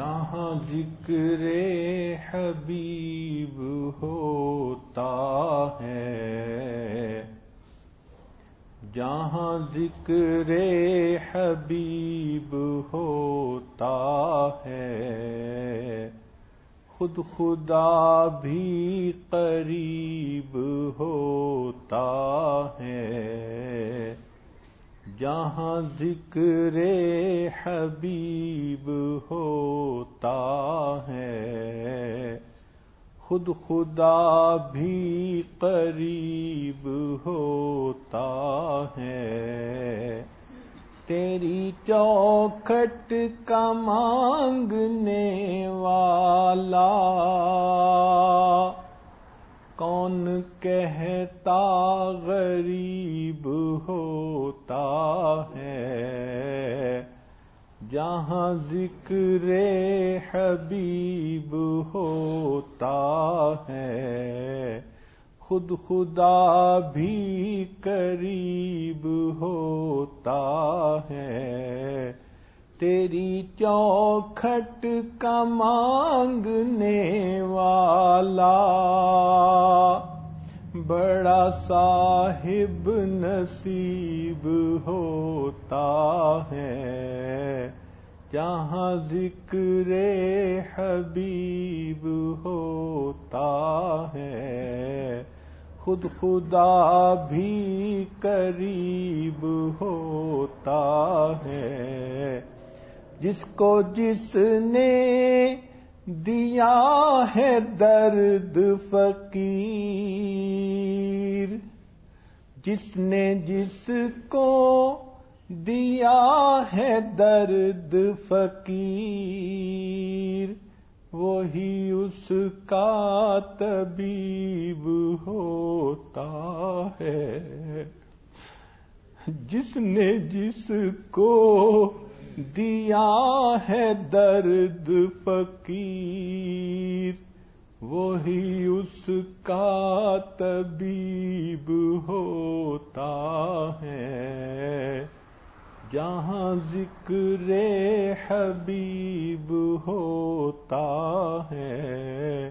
جہاں ذکر حبیب ہوتا ہے۔ جہاں ذکر حبیب ہوتا ہے، خود خدا بھی قریب ہوتا ہے۔ جہاں ذکر حبیب ہوتا ہے۔ خود خدا بھی قریب ہوتا ہے۔ تیری چوکھٹ کا مانگنے والا کون کہتا غریب ہوتا ہے؟ جہاں ذکر حبیب ہوتا ہے، خود خدا بھی قریب ہوتا ہے۔ تیری چوکھٹ کا مانگنے والا بڑا صاحب نصیب ہوتا ہے۔ جہاں ذکر حبیب ہوتا ہے، خود خدا بھی قریب ہوتا ہے۔ جس کو جس نے دیا ہے درد فقیر، جس نے جس کو دیا ہے درد فقیر، وہی اس کا طبیب ہوتا ہے۔ جس نے جس کو دیا ہے درد فقیر، وہی اس کا طبیب ہوتا ہے۔ جہاں ذکر حبیب ہوتا ہے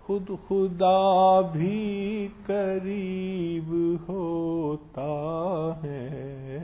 خود خدا بھی قریب ہوتا ہے۔